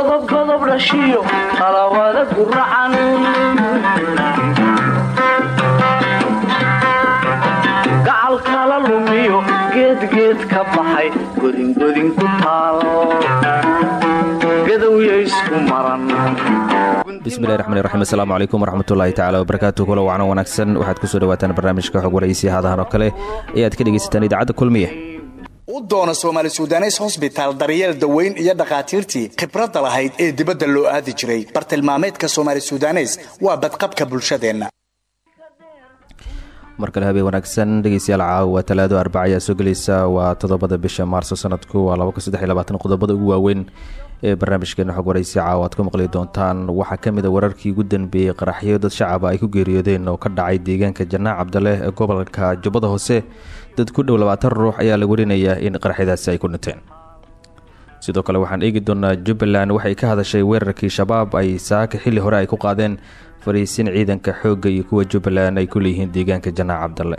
godobgodob dhashiyo qalawada guracan gacal kala lumiyo geedgeed ka baxay godingodin ku taal gadowya isku maran bismillahi raxmaan raxiim assalaamu calaykum waraxmatullaahi tacala wabarakaatu kula wacno wanaagsan. Waxaad ku soo dhawaataan barnaamijka xog waraysiya hadahan oo kale ayaad ka dhegaysataan idaacadda kulmiye u doona soomaali sudanes hosbitaal daryeel daweyn iyo dhakhaatiirtii khibradda lahayd ee dibadda loo aadi jiray. Bartilmaameedka soomaali sudanes waa badqabka bulshadeenna. Mar kale habeen wanaagsan dhegeystayaal caawa talaado arbaca ayaa soo gelaysa waa toddobada bisha maarso sanadku waa qodobada ugu waaweyn ee barnaamijkeena xog waraysi caawa aad ku maqli doontaan waxaa ka mid a wararkii ugu danbeeyey qaraxyo dad shacaba ay ku geeriyoodeen oo ka dhacay deegaanka janaac cabdaleh ee gobolka jubbada hoose dad ku dhow labaatan ruux ayaa la warinayaa in qaraxyadaasi ay ku dhinteen sidoo kale waxaan eegi doonaa jubbaland waxay ka hadashay weerarkii shabaab ay saaka xilli hore ay ku qaadeen fariisin ciidanka xoogga iyo kuwa jubbaland ay ku leeyihiin deegaanka janaac cabdalle.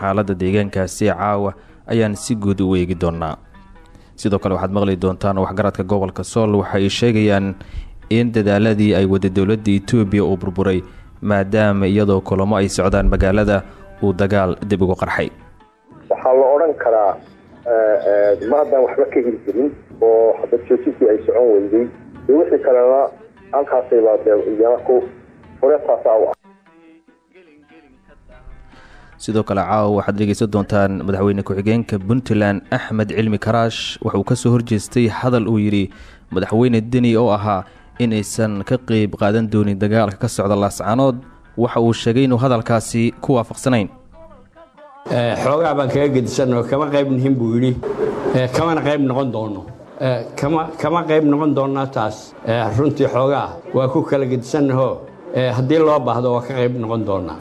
Xaaladda deegaankaasi caawa ayaan si guud u eegi doonaa. Sidoo kale waxaad maqli doontaan waxgaradka gobolka sool waxa ay sheegayaan in dadaaladii ay wada dowladda etoobiya uu burburay maadaama iyadoo kulamo ay socdaan magaalada uu dagaal dib ugu qarxay waxaa la odhan karaa ma haddaan waxba ka heli jirin oo xabad joojintii ay socon weyday. Iyo wixii kalena halkaasayba dee iyana ku u ah sidoo kale caawa waxaad dhegeysan doontaan madaxweyne ku-xigeenka puntland axmed cilmi karaash. Waxauu ka soo horjeestay hadal uu yidhi madaxweyne deni oo ahaa inaysan ka qeyb qaadan doonin dagaalka ka socda laascaanood waxa uu sheegay inuu hadalkaasi ku waafaqsanayn xoogaa baan kaga gedisanoo kama qayb nihin buu yidhi. Kamana qayb noqon doono. Kama qayb noqon doonnaa taas. Runtii xoogaa waa ku kala gedisannaho haddii loo baahdo waa ka qayb noqon doonnaa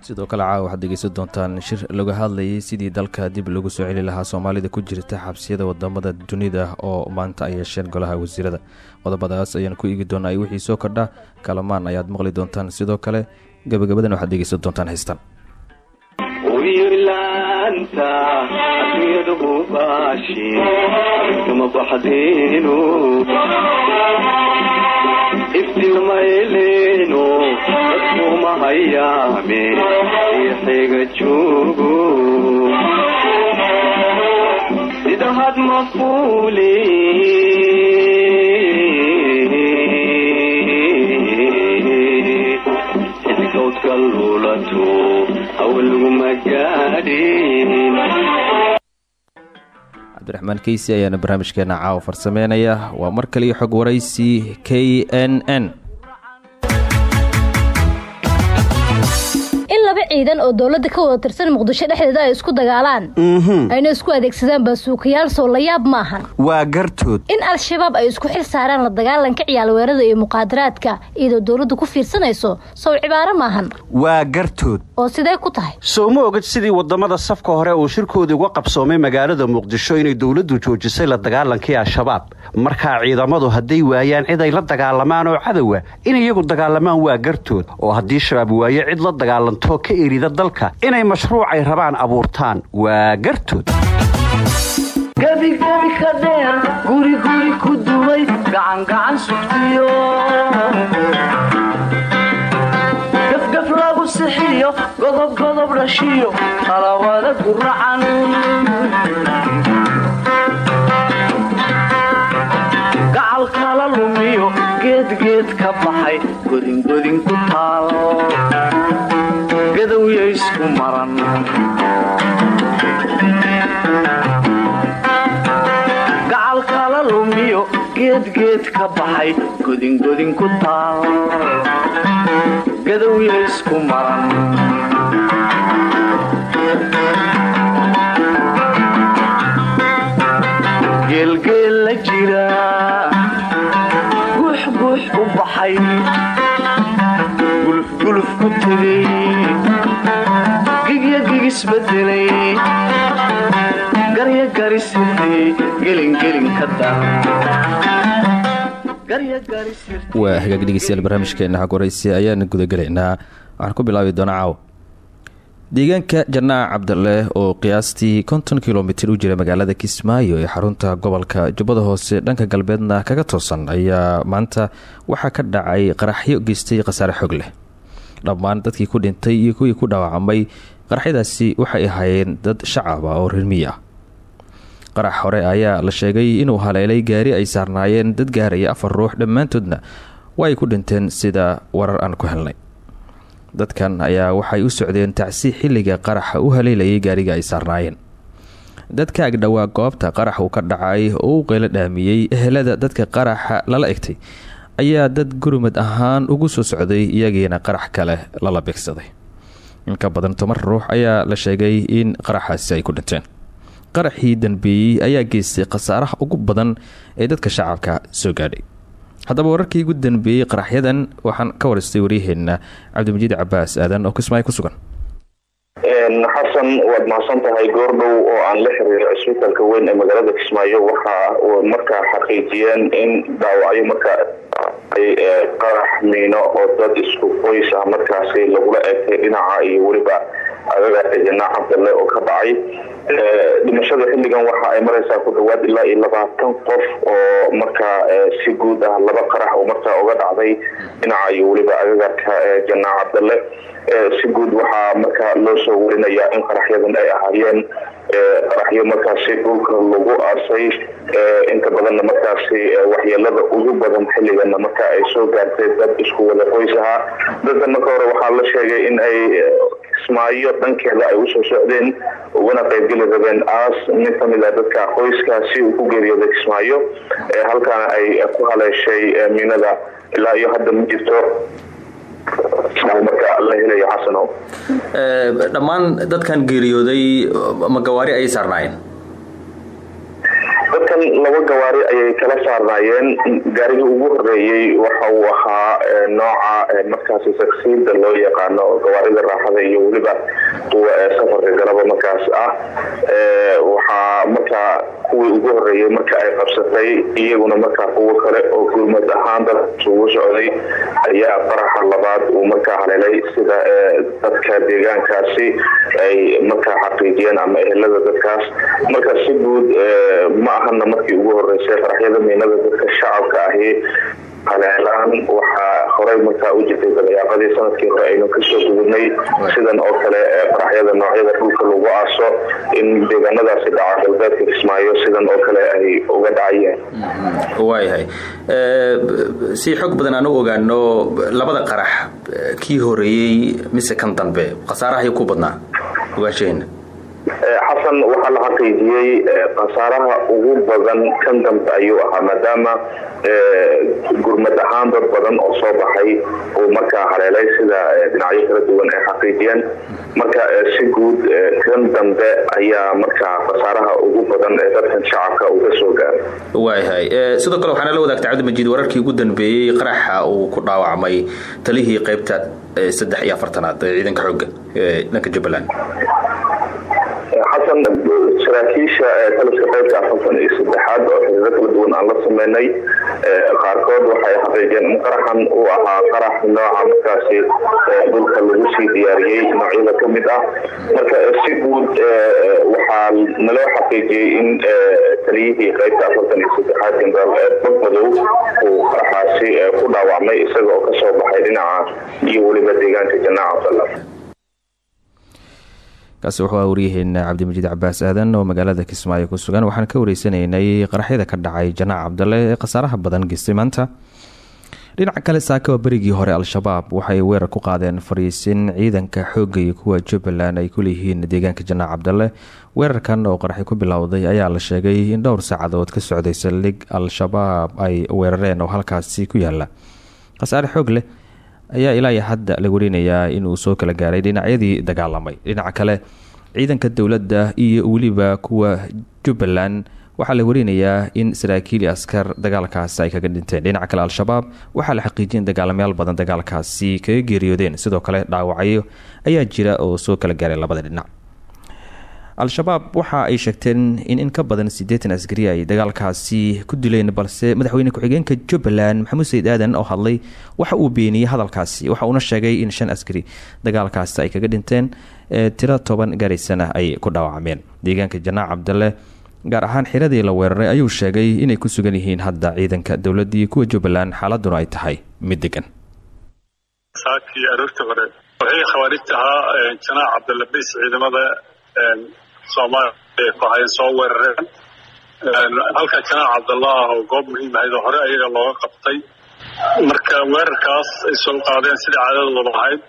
sidoo kale caawa waxaad dhegeysan doontaan shir laga hadlayay sidii dalka dib lagu soo celi lahaa soomaalida ku jirta xabsiyada waddamada dunida oo maanta ay yeesheen golaha wasiirada. Qodobadaas ayaan ku eegi doonaa wixii soo kordha kalamaan ayaad maqli doontaan. Sidoo kale gabagabadan waxaad dhegeysan doontaan haystan wiirlaanta adduunyadahu baashi kama baxdeenu iftirmayleeno dadkuma hayaame ixiga joogo sida hadma cabdiraxmaan keysi ayaana barnaamijkeena caawa farsameynaya waa mar xog waraysi k n n laba ciidan oo dowladda ka wada tirsan muqdisho dhexdeeda ay isku dagaalaan. Ayna isku adeegsadaan baasuukayaal soo la yaab maahan waa gartood. In al-shabaab ay isku xil saaraan la dagaalanka ciyaalweerada iyo muqaadaraadka iyadoo dowladdu ku fiirsanayso sow cibaaro maahan. Waa gartood. Oo sidee ku tahay. Sow ma ogid sidii waddamada safka hore uu shirkoodii uga qabsoomay magaalada muqdisho inay dowladdu joojisay la dagaalankii al-shabaab? Markaa ciidamadu hadday waayaan cid ay la dagaalamaan oo cadowa in iyagu dagaalamaan waa gartood. Oo haddii shabaab waaye cid la dagaalantoo ka erida dalka inay mashruucay rabaan abuurtaan. Waa gartood. Gebigebi ka dheer guriguri ku dumay. Gacangacan sugtiyo. Gafgaf lagu sixiyo. Godobgodob dhashiyo qalawada guracan gacal kala lumiyo. Geedgeed ka baxay. Godingodin ku taal isku maran gacal kala lumiyo geedgeed ka baxay godingodin ku taal. Gadowya isku maran geelgeel la jira guux guux u baxay. Gulufguluf ku tegay gigya gigisbedelay garya garisirtay hagaag dhegeystayaal barnaamijkeena xog waraysi ayaan gudagelaynaa waxaan ku bilaabi doonaa caawa deegaanka janaac cabdale oo qiyaastii konton kilomitir u jira magaalada kismaayo ee xarunta gobolka jubbada hoose dhanka galbeedna kaga toosan ayaa maanta waxaa ka dhacay qaraxyo geystay khasaare xoog leh. Dhammaan dadkii ku dhintay iyo kuwii ku dhaawacmay qaraxyadaasi waxay ahaayeen dad shacab ah oo reermiyi ah qarax hore ayaa la sheegay inuu haleelay gaari ay saarnaayeen dad gaaraya afar ruux dhammaantoodna waa ay ku dhinteen sida warar aan ku helnay. Dadkan ayaa waxay u socdeen tacsi xilliga qaraxa u haleelayay gaariga ay saarnaayeen. Dadka agdhowaa goobta qarax uu ka dhacay oo u qeylo dhaamiyey ehelada dadka qaraxa lala egtay ayaa dad gurmad ahaan ugu soo socday iyagiina qarax kale lala beegsaday inka badan toban ruux ayaa la sheegay in qaraxaasi ay ku dhinteen qaraxii danbeeyey ayaa geystay khasaaraha ugu badan ee dadka shacabka soo gaadhay. Haddaba wararkii ugu danbeeyey qaraxyadan waxaan ka waristay waryaheena cabdimajiid cabaas aadan oo kismaayo ku sugan xasan waad mahadsan tahay goordhow oo aan la xiriiray cisbitaalka weyn ee magaalada kismaayo. Waxa markaa xaqiijiyeen in dhaawacyo markaa qarax miino oo dad isku qoys ah markaasi lagula eegtay dhinaca iyo weliba agagaarka janaac cabdalle oo ka dhacay. Dhimashada xilligan waxa ay maraysaa ku dhawaad ilaa iyo labaatan qof oo markaa si guud ah laba qarax oo markaa uga dhacday dhinaca iyo weliba agagaarka janaac cabdalle si guud waxaa markaa loo soo warinayaa in qaraxyadan ay ahaayeen. Qaraxyo markaasi dhulka lagu aasay. Inta badanna markaasi waxyeelada ugu badan xilligana marka ay soo gaartay dad isku wada qoys ahaa. Dadkan marka hore waxaa la sheegay in ay kismaayo dhankeeda ay u soo socdeen ugana qaybgeli rabeen aas. Mid ka mid a dadka qoyskaasi ku geeriyooday kismaayo. Halkaana ay ku haleeshay miinada. Ilaa iyo hadda ma jirto dhammaan dadkan geeriyooday ma gawaari ayay saarnaayeen dadkan laba gawaari ayay kala saarnaayeen gaarigii ugu horeeyey waxa uu ahaa nooca markaasi saksiida loo yaqaano gawaarida raaxada iyo weliba kuwa safarka galaba markaas ah. Waxaa markaa kuwii ugu horeeyey marka ay qabsatay iyaguna markaa kuwo kale oo gurmad ahaan dadkaas ugu socday ayaa qaraxa labaad uu markaa haleelay sida dadka deegaankaasi ay markaa xaqiijiyeen ama ehelada dadkaas. Marka si guud ma ahana markii ugu horeysay qaraxyada miinada dadka shacabka ahi haleelaan waxaa horey markaa u jirtay dabayaaqadii sannadkii hore aynu ka soo gudubnay. Sidan oo kale qaraxyada noocyada dhulka lagu aaso in deegaanadaasi dhaca galbeedka kismaayo sidan oo kale ay uga dhacayeen. Waayahay si xog badan aan u ogaano labada qarax kii horeeyey mise kan dambe khasaarahay ku badnaa ogaanshaheena xasan waxaa la xaqiijiyey khasaaraha ugu badan kan dambe ayuu ahaa maadaama gurmad ahaan dad badan oo soo baxay uu markaa haleelay sida dhinacyo kala duwan ay xaqiijiyeen. Marka si guud kan dambe ayaa markaa khasaaraha ugu badan ee dadkan shacabka uga soo gaaray waayahay sidoo kale waxaana la wadaagtay cabdimajiid wararkii ugu dambeeyey qaraxa uu ku dhaawacmay talihii qaybta saddex iyo afartanaad ee ciidanka xoogga ee dhanka jubbaland xasan saraakiisha taliska qaybta afartan iyo saddexaad oo xiriiro kala duwan aan la sameynay. Qaarkood waxay xaqiijiyeen in qaraxan uu ahaa qarax nooca markaasi dhulka lagu sii diyaariyey noocyada ka mid ah. Marka si guud waxaa naloo xaqiijiyey in taliyihii qaybta afartan iyo saddexaad jenaraal badmadow uu qaraxaasi ku dhaawacmay isaga oo ka soo baxay dhinaca iyo weliba deegaanka janaac cabdalla kaasi wuxuu ah waryaheena cabdimajiid cabaas aadan oo magaalada kismaayo ku sugan. Waxaan ka wareysanaynay qaraxyada ka dhacay janaac cabdalle ee khasaaraha badan geystay maanta. Dhinaca kale saaka waa berigii hore al-shabaab. Waxay weerar ku qaadeen fariisin ciidanka xoogga kuwa jubbaland ay ku leeyihiin deegaanka janaac cabdalle. Weerarkan oo qaraxi ku bilowday ayaa la sheegay in dhowr saacadood ka socday saldhig al-shabaab ay weerareen oo halkaasi ku yaalla khasaare xoog leh ayaa ilaa iyo hadda la warinayaa inuu soo kala gaaray dhinacyadii dagaalamay. Dhinaca kale ciidanka dowladda iyo weliba kuwa jubbaland waxaa la warinayaa in saraakiil askar dagaalkaasi ay kaga dhinteen. Dhinaca kale al-shabaab waxaa la xaqiijiyay in dagaalamayaal badan dagaalkaasi kaga geeriyoodeen. Sidoo kale dhaawacyo ayaa jira oo soo kala gaaray labada dhinac al-shabaab waxa ay sheegteen in in ka badan siddeetan askari ay dagaalkaasi ku dileen balse madaxweyne ku-xigeenka jubbaland maxamuud sayid aadan oo hadlay waxa uu beeniyey hadalkaasi waxa uuna sheegay in shan askari dagaalkaasi ay kaga dhinteen tiro toban gaaraysana ay ku dhaawacmeen. Deegaanka janaac cabdalle gaar ahaan xiradii la weeraray ayuu sheegay inay ku sugan yihiin hadda ciidanka dowladii kuwa jubbaland xaaladuna ay tahay mid degan saakii aroortii hore waxay khawaarijta ahaa janaac cabdalle bays ciidamada soomaaliya ay ku hayeen soo weerareen halka janaac cabdallah oo goob muhiim ahayd oo hore ayaga looga qabtay marka weerarkaas ay soo qaadeen sidai caadadooda ahayd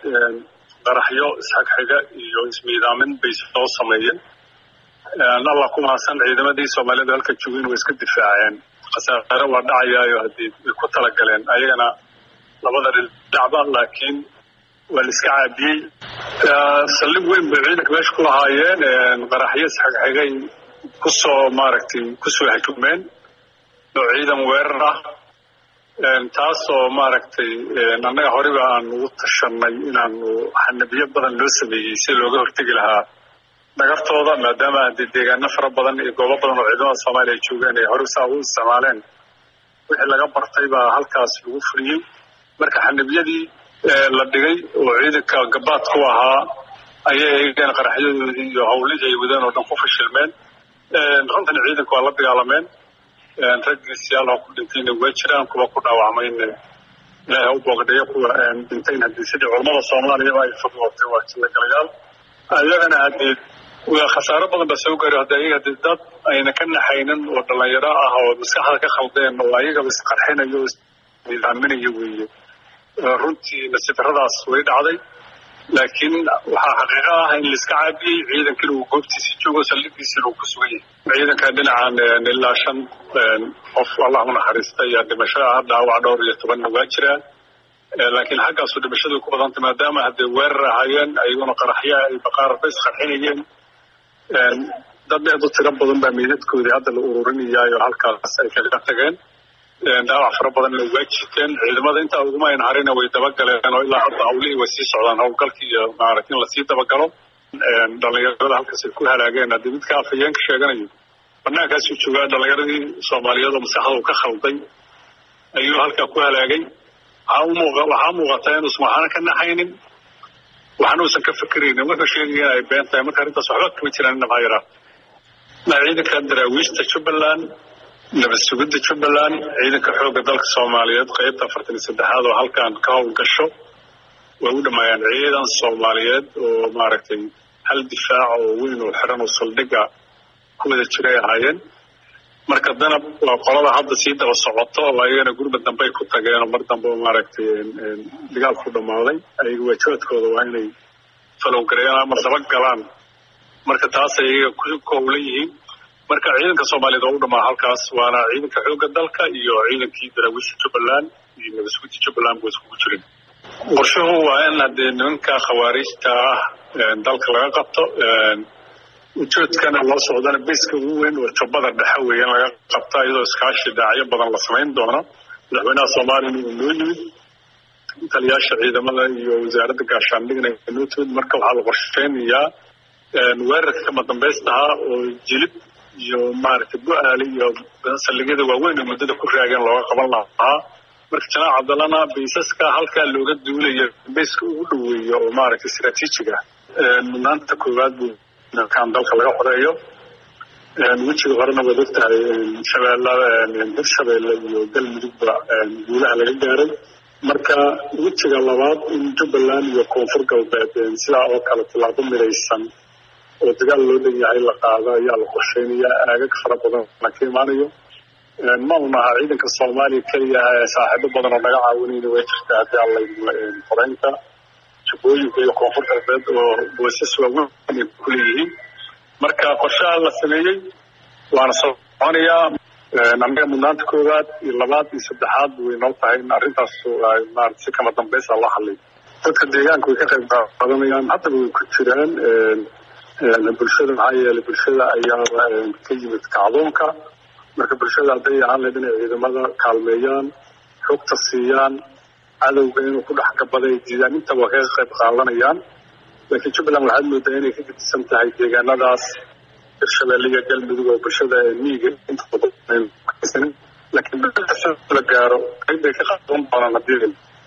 qaraxyo isxagxiga iyo ismiidaamin bay soo sameeyeen allah ku mahadsan ciidamadii soomaaliyada halka joogin way iska difaaceen khasaare waa dhacayaayo haddii way ku talagaleen ayagana labada dhinacba laakiin waa la iska caabiyey saldhig weyn bay ciidanka meesha ku lahaayeen qaraxyo isxagxigay ku soo maaragtay ku soo hajumeen oo ciidan weerar ah. Taasoo maaragtay annaga horeba aan ugu tashanay inaanu xanabiyo badan loo sameeyey si looga hortegi lahaa dhagartooda maadaama haddii deegaano fara badan iyo goobo badan oo ciidamada soomaaliya ay joogeen ay hore saa u isticmaaleen wixii laga bartay baa halkaas lagu fuliyey marka xanabiyadii la dhigay oo ciidanka gabaad ku ahaa ayay eegeen qaraxyadoodii iyo hawlihii ay wadeen oo dhan ku fashilmeen. Runtan ciidanka waa la dagaalameen. Raggiisiyaal oo ku dhintayna waa jiraan kuwa ku dhaawacmayna ilaahay u boogdhayo kuwa dhintayna haddii sidii culammada soomaaliyaba ay fadwootay waa jilagalayaal ayagana haddii khasaaro badan baa soo gaari haddi ayaga haddii dad ayna ka naxaynin oo dhalinyaro ah oo maskaxda ka khaldeen oo ayagaba isqarxinayo o isnidaaminayo weeye runtii nasidaradaas way dhacday laakiin waxaa xaqiiqo ah in laiska caabiyey ciidankina uu goobtiisi joogo saldhigiisina uu ku sugan yahay ciidanka dhinacan ilaa shan qof allah u ayaa dhimasho ah dhaawac dhowr iyo tobanna waa jiraa laakiin xaggaasu dhimashadu ku badantay maadaama hadday weerar ahaayeen ayaguna qaraxya ay baqaarba isqarxinayeen dad aad u tiro badan baa meydadkoodii hadda la ururinayaayo halkaas ay kaga tageen dhaawac fara badanna waa jiteen ciidamada intaa uguma ayn harina way dabagaleen oo ilaa hadda hawlihii way sii socdaan howlgalkii iyo maaragta in la sii dabagalo dhalinyarada halkaas ay ku halaageen haddii midka afhayeenka sheeganayo banaankaasuu joogaa dhalinyaradii soomaaliyeed oo maskaxda uu ka khalday ayuu halkaa ku halaagay waxaa muuqataa inuusan waxaana ka naxaynin waxna uusan ka fekeraynin wuxuu sheegaya in ay been tahay marka arrintaas waxba kama jiraan inaba ha yaraa ciidanka jubbaland nabad sugidda jubbaland ciidanka xoogga dalka soomaaliyeed qaybta afartan iyo saddexaad oo halkan ka howlgasho way u dhammaayaan ciidan soomaaliyeed oo maaragtay hal difaac oo weyn oo xiran oo saldhigga ku wada jiray ahaayeen. Marka danab waa qolada hadda sii daba socoto oo ayagana gurba dambe ay ku tageen oo mar dambe maaragtay dagaalku dhammaaday. Ayaga waajabaadkooda waa inay falowgareeyaan ama daba galaan. Marka taas ayaga ku howlan yihiin marka ciidanka soomaaliyeed oo u dhamaa halkaas waana ciidanka xoogga dalka iyo ciidankii daraawiisha jubbaland iyo nabadsuguda jubbaland buu iskugu jirin. Qorshuhu waa in haddee nimanka khawaarijta ah dalka laga qabto ujeedkana loo socdana bayska ugu weyn oo jubbada dhexe weeye in laga qabta iyadoo iskaashi daacyo badan la samayn doono. Madaxweynaha soomaaliyana uu noo yimid taliyaasha ciidamada iyo wasaaradda gaashaandhigna noo timid. Marka waxaa la qorsheynayaa weerarka kama oo jilib iyo maaragtay bu-aali iyo saldhigyada waaweyn oo muddada ku raageen looga qaban lahaa. Marka janaac cabdallana baysaska halkaa looga duulayo bayska ugu dhoweeyo oo maaragtay istraatiijiga mudnaanta koowaad buu kan dalka laga xoreeyo. Wejiga horena waad ogtahay shabeellada hirshabeelle iyo galmudugba guulaha laga gaaray. Marka wejiga labaad in jubbaland iyo koonfur galbeed sidaa oo kale tallaabo midaysan oo dagaal loo leeyahay la qaado ayaa la qorsheynayaa aagag fara badan la ka imaanayo ma unaha ciidanka soomaaliya keliya saaxiibo badan oo naga caawinayna way jirta haddii alla xoreynta jubbooyinka iyo koonfur galbeed oo boysas waaweyn ay kuleeyihiin marka qorshaha la sameeyey waana soconayaa annaga mudnaanta koowaad iyo labaad iyo saddexaad way noo tahay. In arrintaas maarata si kama dambaysa loo hadlay dadka deegaanka way ka qayb qaadanayaan. Haddaba way ku jiraan bulshada maxaa yeelay bulshada ayaa ka yimid kacdoonka marka bulshada hadday ahaan lahayd inay ciidamada kaalmeeyaan xogta siiyaan cadowga inuu ku dhex gabaday diidaan intaba waa kaga qayb qaadanayaan laakiin jubbaland waxaad moodaa inay ka gedisan tahay deegaanadaas hirshabelle iyo galmudug oo bulshada miyiga inta laakiin la gaaro qayb ka qaadan doonaan haddii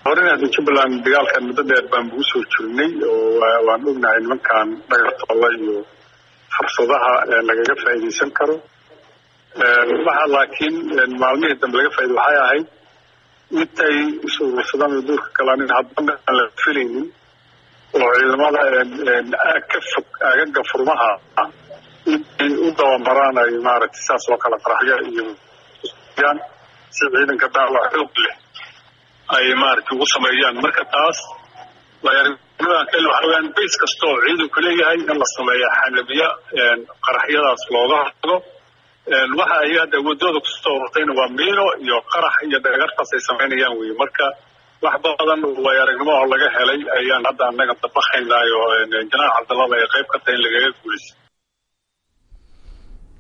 horena jubbaland dagaalkan muddo dheer baan ugu soo jirnay oo waan ognahay nimankan dhagartoola iyo fursadaha lagaga faa'iidaysan karo. Waxa laakiin maalmihii dambe laga faa'iday waxay ahayd intay isurursadaan oo duurka galaan in haddana aan la filaynin oo ciidamada ka fog aagaga furmaha in u dabamaraan ay maaragtay saas oo kale qaraxyo iyo si ciidanka daawac xoog leh ay maaragtay ugu sameeyaan. Marka taas waayarnimadan kale waxa weyaan bays kasta oo ciidanku leeyahay in la sameeya xanabiya qaraxyadaas looga hortago. Waxa ay hadda wadooda ku soo ururtayna waa miino iyo qarax iyo dhagartaas ay samaynayaan wey marka wax badan way aragnimo oo laga helay ayaan hadda annaga dabaqaynaayo janaac cabdallada ay qayb ka tahay in lagaga guulaysa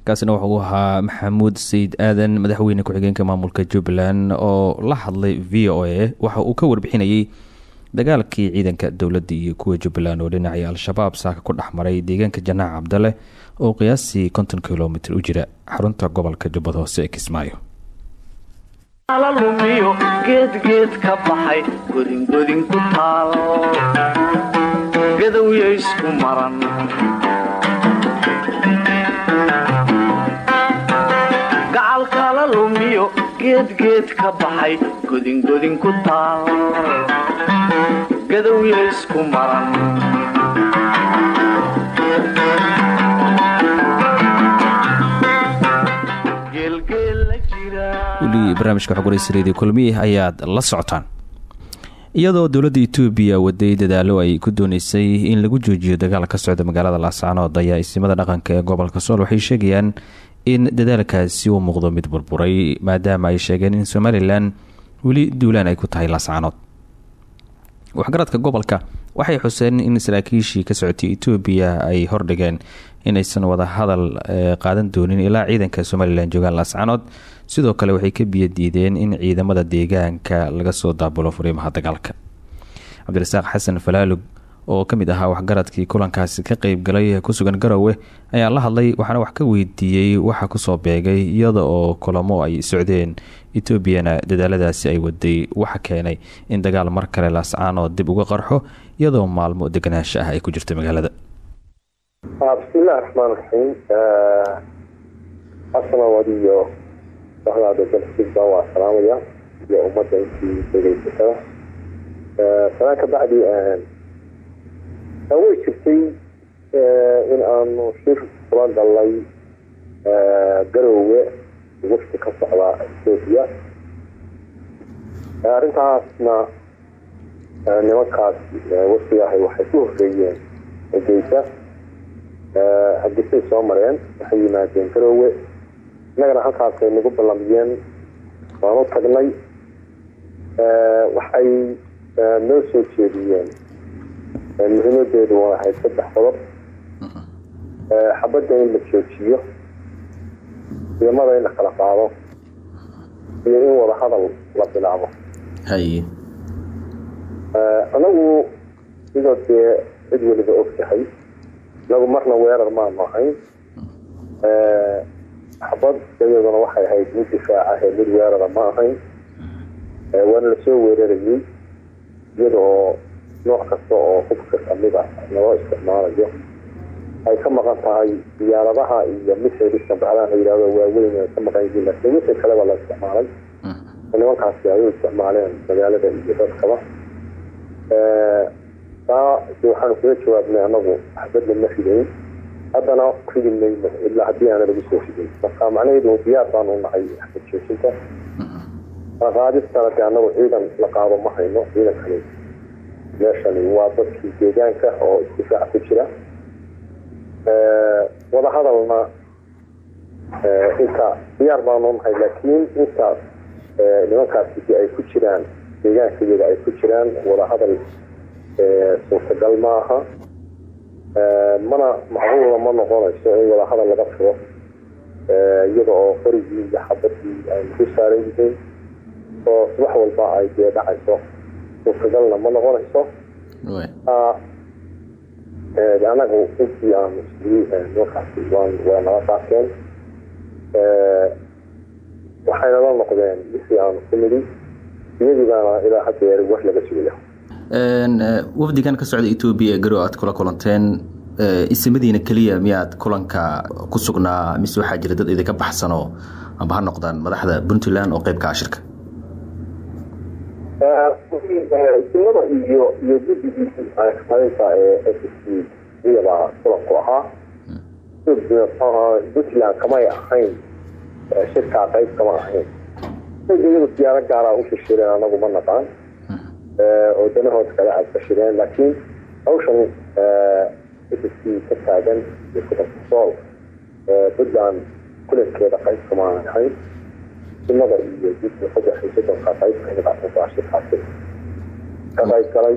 kaasina wuxuu ahaa maxamuud sayid aadan madaxweyne ku-xigeenka maamulka jubbaland oo la hadlay v o a waxa uu ka warbixinayey dagaalkii ciidanka dowladda iyo kuwa jubbaland oo dhinacii al-shabaab saaka ku dhex maray deegaanka janaac cabdale oo qiyaastii konton kilomitr u jira xarunta gobolka jubbad hoose ee kismaayo lumiyo geedgeed ka baxay godingodin ku taal gadowya isku maran barnaamijka xog waraysareedii kulmiyi ayaad la socotaan. Iyadoo dowladda etoobiya waday dadaalo ay ku dooneysay in lagu joojiyo dagaal ka socda magaalada laascaanood ayaa isimada dhaqanka ee gobolka sool waxay sheegayaan in dadaalkaasi uu muuqdo mid burburay maadaama ay sheegeen in somalilan weli duulaan ay ku tahay laascaanood waxgaradka gobolka waxay xuseen in saraakiishii ka socotay etoobiya ay hordhigeen inaysan wada hadal qaadan doonin ilaa ciidanka somalilan joogaan laascaanood sidoo kale waxay ka biyo diideen in ciidamada deegaanka laga soo daabulo furiimaha dagaalka. Cabdirasaaq xasan falaalug oo ka mid ahaa waxgaradkii kulankaasi ka qeybgalay ku sugan garowe ayaa la hadlay waxaana wax ka weydiiyey waxa ku soo beegay iyada oo kulamo ay socdeen. Etoobiyana dadaaladaasi ay waday waxa keenay in dagaal mar kale laascaanood dib uga qarxo iyadoo maalmo deganaansho ah ay ku jirto magaalada. Bismillahi raxmaan raxiim asalaamad iyo bahdaada dalxiisba waa salaamaya iyo way jirtay in aanu shir kula galnay garoowe wafti ka socda etoobiya arrintaasna nimankaas waftigahay waxay ku horreeyeen egeysa hargeysay soo mareen waxay yimaadeen garoowe. Innagana halkaasay nagu ballamiyeen waan u tagnay waxay noo soo jeediyeen muhiimadeedu waa ahayd saddex qodob xabadda in la joojiyo ciidamada in la kala qaado iyo in wada hadal la bilaabo. Anagu sidoo dee cid weliba og tahay inagu marna weerar maanu ahayn. Xabad iyaduna waxay ahayd mid difaac ah ee mid weerara ma ahayn. Waana la soo weerarayey iyada oo nooc kasta oo hubka ka mid a naloo isticmaalayo. Ay ka maqan tahay diyaaradaha iyo misayliska bacdaha la yihahdo waaweyn ay ka maqan yihiin laakiin wixii kaleba la isticmaalay. Nimankaasi ay u isticmaaleen magaalada iyo dadkaba taa waxaanu kaga jawaabnay anagu xabadna ma ridayn haddana ridi mayno ilaa haddii aana lagu soo ridin marka macnaheedu diyaar baanu nahay xabad joojinta. Qaadistana de anagu ciidan la qaado ma hayno ciidankani meeshani waa dadkii deegaanka oo isdifaac ku jira. Wada hadalna inta diyaar baanu nahay laakiin intaas nimankaasi ay ku jiraan deegaanka iyaga ay ku jiraan wada hadal suurtagal ma aha. Mana macquulna ma noqonayso in wada hadal laga furo iyada oo qorigii iyo xabadii aynu ku saaran yihiin oo subax walba ay dee dhacayso suurtagalna ma noqonayso anagu intii aan isli markaasi waa nala qaakeen waxayna la noqdeen wixii aan ku nidhi iyadigaana ilaa wax laga sugaya wafdigan ka socda etoobiya ee garow aad kula kulanteen isimadiina keliya miyaad kulanka ku sugnaa mise waxaa jira dad idinka baxsanoo amba ha noqdaan madaxda puntland oo qeybka ashirka isimada iyo iyo c iyabaa kulanku ahaa puntland kamay ahayn shirkaa qayb kama ahayn iyadu siyaaro gaaraa u shirshireen anagu ma naqaan oo danahood kale aad bashireen laakiin hawshan s ka taagan iyo kudasool puntland kulankeeda qayb kama ahayn isimada iyo jidka saddex iyo soddonka qayb ka mid ah shirkaasi ka qayb galay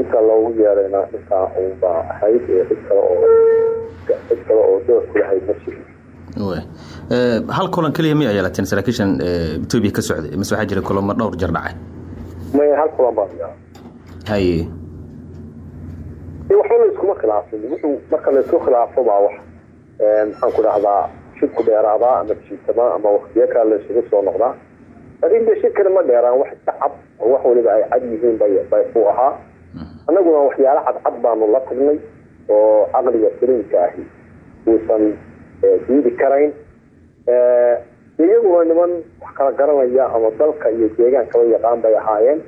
inta loogu yeerayna intaa unbaa ahayd cid kale oo cid kale oo door kulahayd ma jirin hal kulan keliya miya yeelateen saraakiishan etoobiya ka socday? Mise waxaa jira kulamo dhowr jar dhacay? May hal kulan baan yaa haye waxba la iskuma khilaafin. Wuxuu marka la isku khilaafo baa wax maxaan ku dhahdaa shidku dheeraadaa ama jiitamaa ama waktiyo kale la isugu soo noqdaa laakiin de shirkana ma dheeraan wax iska cad oo wax waliba ay cad yihiin bay uu ahaa. Annaguna waxyaalo cadcad baanu la tagnay oo caqliga saliimka ahi uusan diidi karayn. Iyaguna niman wax kala garanaya ama dalka iyo deegaankaba yaqaan bay ahaayeen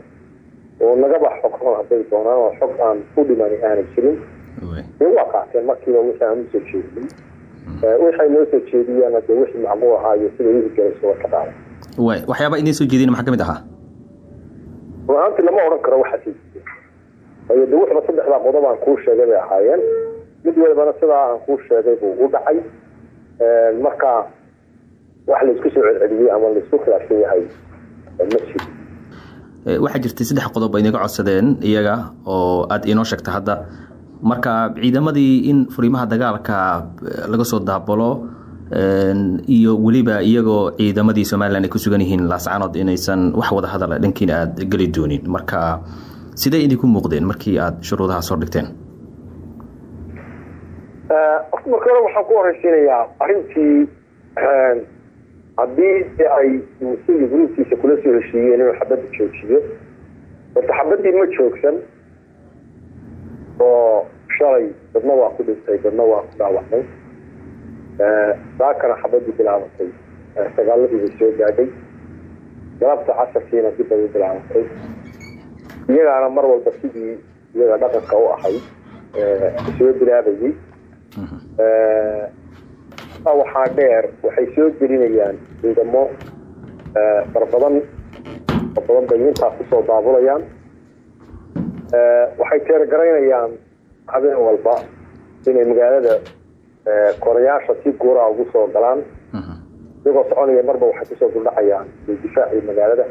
oo nagaba xogron hadday doonaan oo xog aan u dhimani aanay jirin. Waa qaateen markiiba wixii aan u soo jeediyey waxay noo soo jeediyeen de wixii macquul ahaayo sida wihigelayso way ka dhaaday way waxyaaba idiin soo jeedin maxaa ka mid ahaa? Run ahaantii lama odhan karo waxaas waayo de wuxuba saddexdaa qodob aan kuu sheegay bay ahaayeen. Mid walibana sidaa aan kuu sheegay buu u dhacay. Marka wax la isku soo celceliyey ama la isku khilaafsan yahay ma jiro. Waxaa jirtay saddex qodob ay inaga codsadeen iyaga oo aada inoo sheegta hadda marka ciidamadii in furimaha dagaalka laga soo daabalo iyo weliba iyagoo ciidamadii somalilan ay ku sugan yihiin laascanood inaysan wax wada hadala dhankiina aada geli doonin. Marka sidee idinku muuqdeen markii aada shuruudaha soo dhigteen? Marka hore waxaan ku horeysiinayaa arrintii haddii ay musugi gruubkiisa kula soo heshiiyeen inuu xabadda joojiyo horta xabaddii ma joogsan oo shalay dadna waa ku dhintay dadna waa ku dhaawacmay. Saakana xabaddii bilaabatay. Sagaaladiibay soo gaadhay. Galabta casarkiina dib bay u bilaabatay. Iyagaana mar walba sidii iyaga dhaqanka u ahayd soo bilaabayay. Waxaa dheer waxay soo gelinayaan ciidamo farbadan farbadan bay intaas ku soo daabulayaan waxay teergaraynayaan habeen walba inay magaalada korayaasha si guuraa ugu soo galaan. Iyagoo soconaya marba waxay ku soo duldhacayaan difaacii magaalada.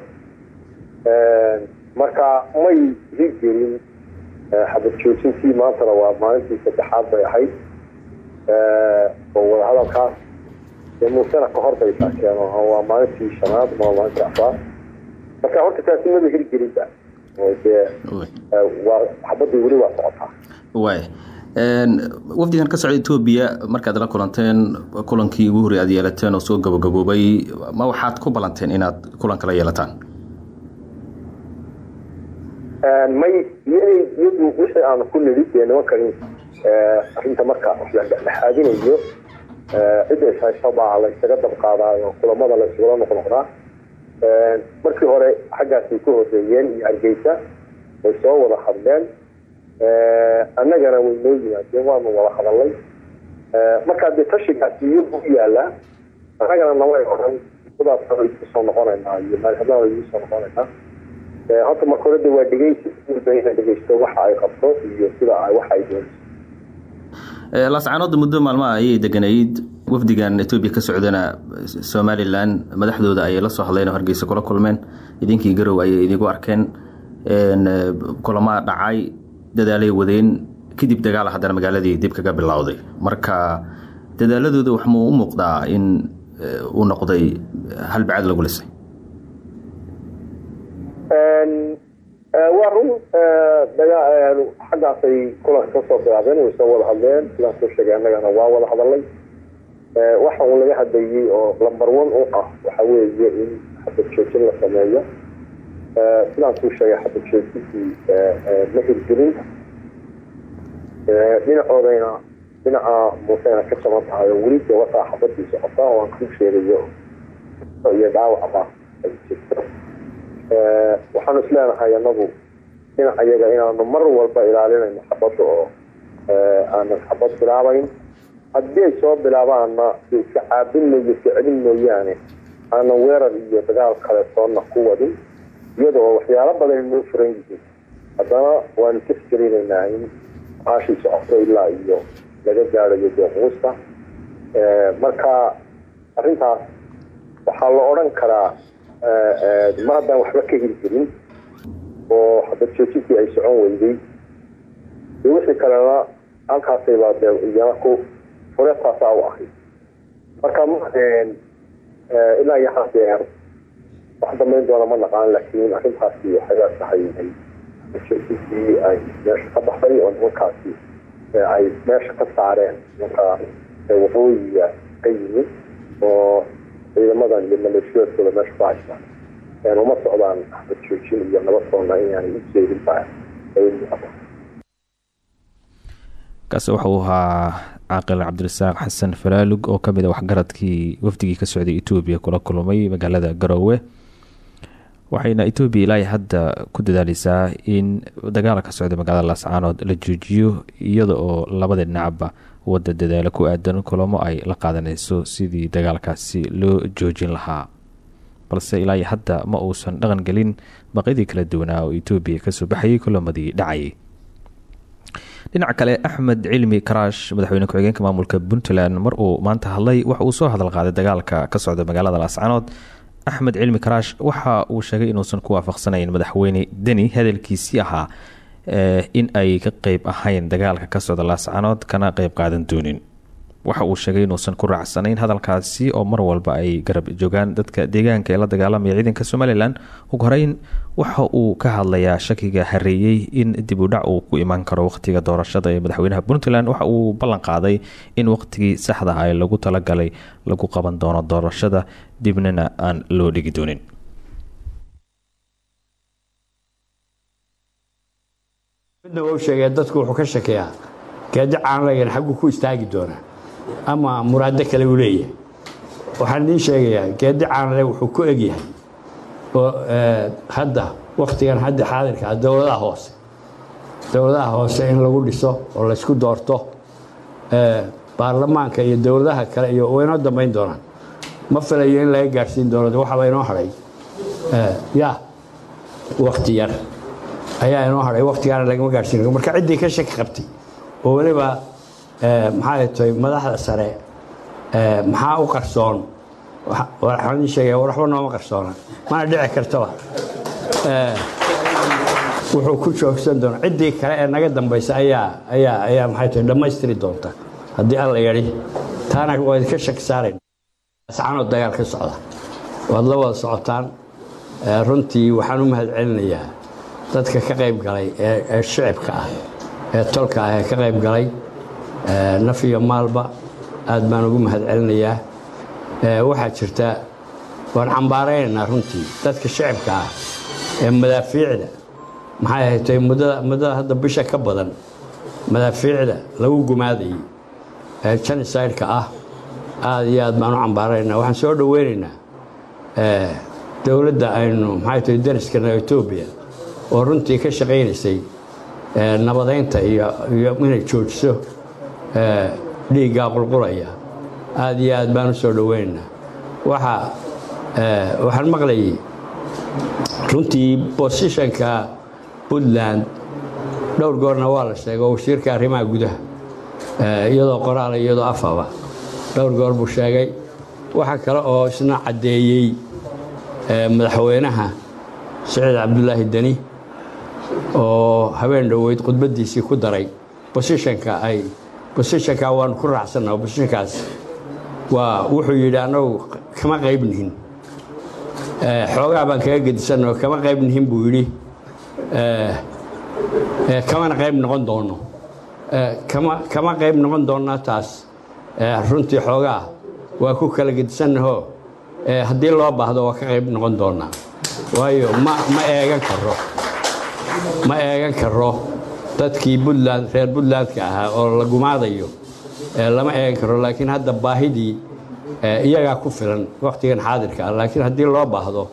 Marka may hirgelin xabad joojintii maantana waa maalintii saddexaad bay ahayd. Oo wadahadalkaas muusena kahor bay taakeen waa maalintii shanaad ma maalintii afraad. Marka horta taasi maba hirgelinba dee xabadii weli waa socotaa way wafdigan ka socda etoobiya markaad la kulanteen kulankii ugu horey aad yeelateen oo soo gabagaboobay ma waxaad ku ballanteen inaad kulanka la yeelataan? May iyadu wixii aan ku nidhi dee nimankani arrinta marka la dhexaadinayo cidda ishayso baa la ysaga dabqaadaayo kulamada la isugula noqnoqdaa markii hore xaggaasay ku horeeyeen iyo hargeysa way soo wada hadleen. Annagana way noo yimaadeen waanu wada hadalnay markaa dee tashigaasi iyagu u yaalaa annagana namay odhan sidaas isu soo noqonaynaa iyo maalhadaan isu soo noqonaynaa. Horta marka hore de waa dhegeysi dhegeysto waxa ay qabto iyo sida waxa ay doonayso laascaanoodda muddo maalmaha ayay deganayd. Wafdigan etoobiya ka socdana somalilan madaxdooda ayay la soo hadleen oo hargeysa kula kulmeen. Idinkii garow ayay idigu arkeen. Kulamaa dhacay dadaalay wadeen. Kadib dagaala haddana magaaladii dib kaga bilowday. Marka dadaaladooda waxma u muuqdaa in uu noqday halbacad lagu lisay waa run xaggaasay kulanka ka soo bilaabeen way soo wada hadleen sidaan soo sheegay annagana waa wada hadalay. Waxa uu laga hadlayey oo lamber one u ah waxa weeye in xabad joojin la sameeyo. Sidaan suu sheegay xabad joojintii ma hirgelin. Dhinacoodayna dhinaca muusena ka jaban tahay oo weli dee wataa xabadii socota oo aan kuu sheegayo iyo dhaawacba ay jirto waxaanu isleenahay anagu dhinaca iyaga inaanu mar walba ilaalinayno xabadda oo aanan xabad bilaabayn. Haddii ay soo bilaabaanna iska caabin mooyo iska celin mooyaane aanan weerar iyo dagaal kale soonna ku wadin iyada oo waxyaalo badan noo furan yihiin haddana waanu ka fikerinaynaa in maashii socoto ilaa iyo laga gaadayo deequusta marka arrintaas waxaa la odhan karaa mar haddaan waxba ka hirgelin oo xabad joojintii ay socon weyday de wixii kalena halkaasayba dee iyana ku fureetaasaa u ahayd marka ilaa iyo hadeer wax dambeyn doona ma naqaan laakiin arrintaasi waxay tahay joojintii ay meesha ka baxday oo nimankaasi ay meesha ka saareen nimanka waqooyiga ka yimid oo ciidamadan iyo maleeshiyaadkooda meesha ku haystaan uma socdaan axmed joojin iyo nabadsoonna inaanay u jeedin baa ay muuqata kaasi wuxuu ahaa caaqil cabdirasaaq xasan falaalug oo ka mid a waxgaradkii wafdigii ka socday etoobiya kula kulmay magaalada garoowe waxayna etoobiya ilaahay hadda ku dadaaleysaa in dagaala ka socda magaalada laascaanood la joojiyo iyada oo labada dhinacba wadda dadaalo ku aadan kulamo ay la qaadanayso sidii dagaalkaasi loo joojin lahaa balse ilaa hadda ma uusan dhaqan gelin baqyadii kala duwanaa oo etoobiya ka soo baxayay kulamadii dhacayay dhinaca kale axmed cilmi karaash madaxweyne ku-xigeenka maamulka puntland mar uu maanta hadlay waxa uu soo hadal qaaday dagaalka ka socda magaalada laascaanood axmed cilmi karaash waxa uu sheegay inuusan ku waafaqsanayn madaxweyne deni hadalkiisii ahaa in ay ka qeyb ahayn dagaalka ka socda laascaanood kana qeyb qaadan doonin waxa uu sheegay inuusan ku raacsanayn hadalkaasi oo mar walba ay garab joogaan. Dadka deegaanka ee la dagaalamaya ciidanka somalilan ugu horeyn waxa uu ka hadlayaa shakiga hareeyey in dib u dhac uu ku imaan karo waqtiga doorashada ee madaxweynaha puntland. Waxa uu ballan qaaday in waqtigii saxda ah ee lagu talagalay lagu qaban doono doorashada dibnana aan loo dhigi doonin. Midna waa u sheegay dadku wuxuu ka shakeeyaa geedi caanlagan xaggu ku istaagi doonaa ama muraado kale uu leeyahay. Waxaan idiin sheegayaa geedi caanle wuxuu ku egyahay oo hadda waktigan hadda xaadirka ah dowladaha hoose. Dowladaha hoose in lagu dhiso oo laysku doorto baarlamaanka iyo dowladaha kale iyo way inoo dambayn doonaan. Ma filayo in laga gaadhsiin doono de waxaba inoo hadhay ya wakti yar. Ayaa inoo hadhay waktigaana lagama gaadhsiin marka ciddii ka shaki qabtay oo weliba maxaa tahay madaxda sare maxaa u qarsoon? Waxaan idin waxba nooma qarsoona. Mana dhici kartaba wuxuu ku joogsan doona ciddii kale ee naga dambaysa ayaa ayaa ayaa maxay dhammaystiri doonta. Haddii alla yadhi taana waa idinka shaki saarayn. Ascaanoo dagaal ka socda. Waad la wada socotaan. Runtii waxaan u mahad celinayaa dadka ka qayb galay ee shicibka ah ee tolka ah ee ka qayb galay naf iyo maalba aad baan ugu mahad celinayaa waxaa jirta waan cambaaraynaynaa runtii dadka shicibka ah ee madaafiicda. Maxay ahatay muddada hadda bisha ka badan madaafiicda lagu gumaadayay. Ee janisaydhka ah aad iyo aad baan u cambaaraynaynaa. Waxaan soo dhoweynaynaa dowladda aynu maxay tahay dariskana etoobiya oo runtii ka shaqaynaysay nabadaynta iyo inay joojiso dhiiggaa qulqulaya. Aad iyo aad baan u soo dhoweynaynaa waxaa waxaan maqlayay runtii bosishanka puntland. Dhowr goorna waa la sheegay oo wasiirka arrimaha gudaha iyadoo qoraala iyadoo afaba. Dhowr goor buu sheegay. Waxaa kale oo isna caddeeyey madaxweynaha siciid cabdulaahi deni oo habeen dhoweyd khudbaddiisii ku daray. Bosishanka ay bosishankaa waanu ku raacsannaha bosishankaas waa wuxuu yidhi annagu kama qaybnihin. Xoogaa baan kaga gedisanna oo kama qaybnihin buu yidhi. Kamana qayb noqon doonno kama qayb noqon doonnaa taas. Runtii xoogaa waa ku kala gedisannaho haddii loo baahdo waa ka qayb noqon doonnaa waayo ma eegan karo ma eegan karo dadkii buntland reer buntlandka ahaa oo la gumaadayo lama eegan karo laakiin hadda baahidii iyagaa ku filan wakhtigan xaadirka ah. Laakiin haddii loo baahdo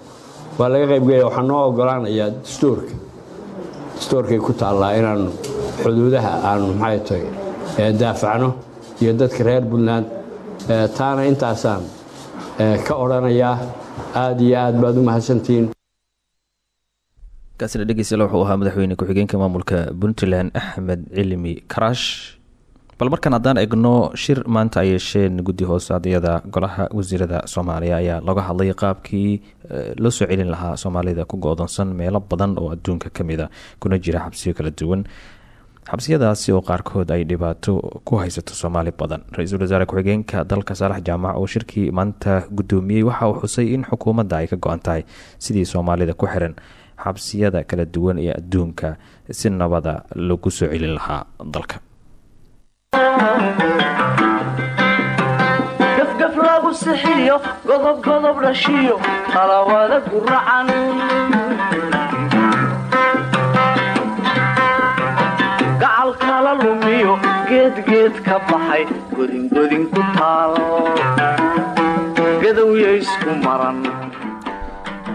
waa laga qaybgelaya waxaa noo ogolaanayaa dastuurka dastuurkay ku taallaa inaannu xuduudaha aanu maxay tahay daafacno iyo dadka reer puntland taana intaasaan ka odhanayaa aad iyo aad baad u mahadsantihiin kaasina dhegeystayaal wuxuu ahaa madaxweyne ku-xigeenka maamulka puntland axmed cilmi karash. Bal markaan haddaan egno shir maanta ay yeesheen guddi hoosaadyada golaha wasiirada soomaaliya. Ayaa laga hadlay qaabkii loo soo celin lahaa soomaalida ku go-doonsan meelo badan oo adduunka ka mida kuna jira xabsiyo kala duwan. Xabsiyadaasi oo qaarkood ay dhibaato ku haysato soomaali badan. Ra'iisul wasaare ku-xigeenka dalka saalax jaamac oo shirkii maanta guddoomiyey waxa uu xusay in xukuumadda ay ka go-an tahay sidii soomaalida ku xiran xabsiyada kala duwan ee adduunka si nabada lagu soo celin lahaa dalka. Gafgaf lagu sixiyo godob godob dhashiyo qalawada guracan gacal kala lumiyo geedgeed ka baxay godingodin ku taal gadowya isku maran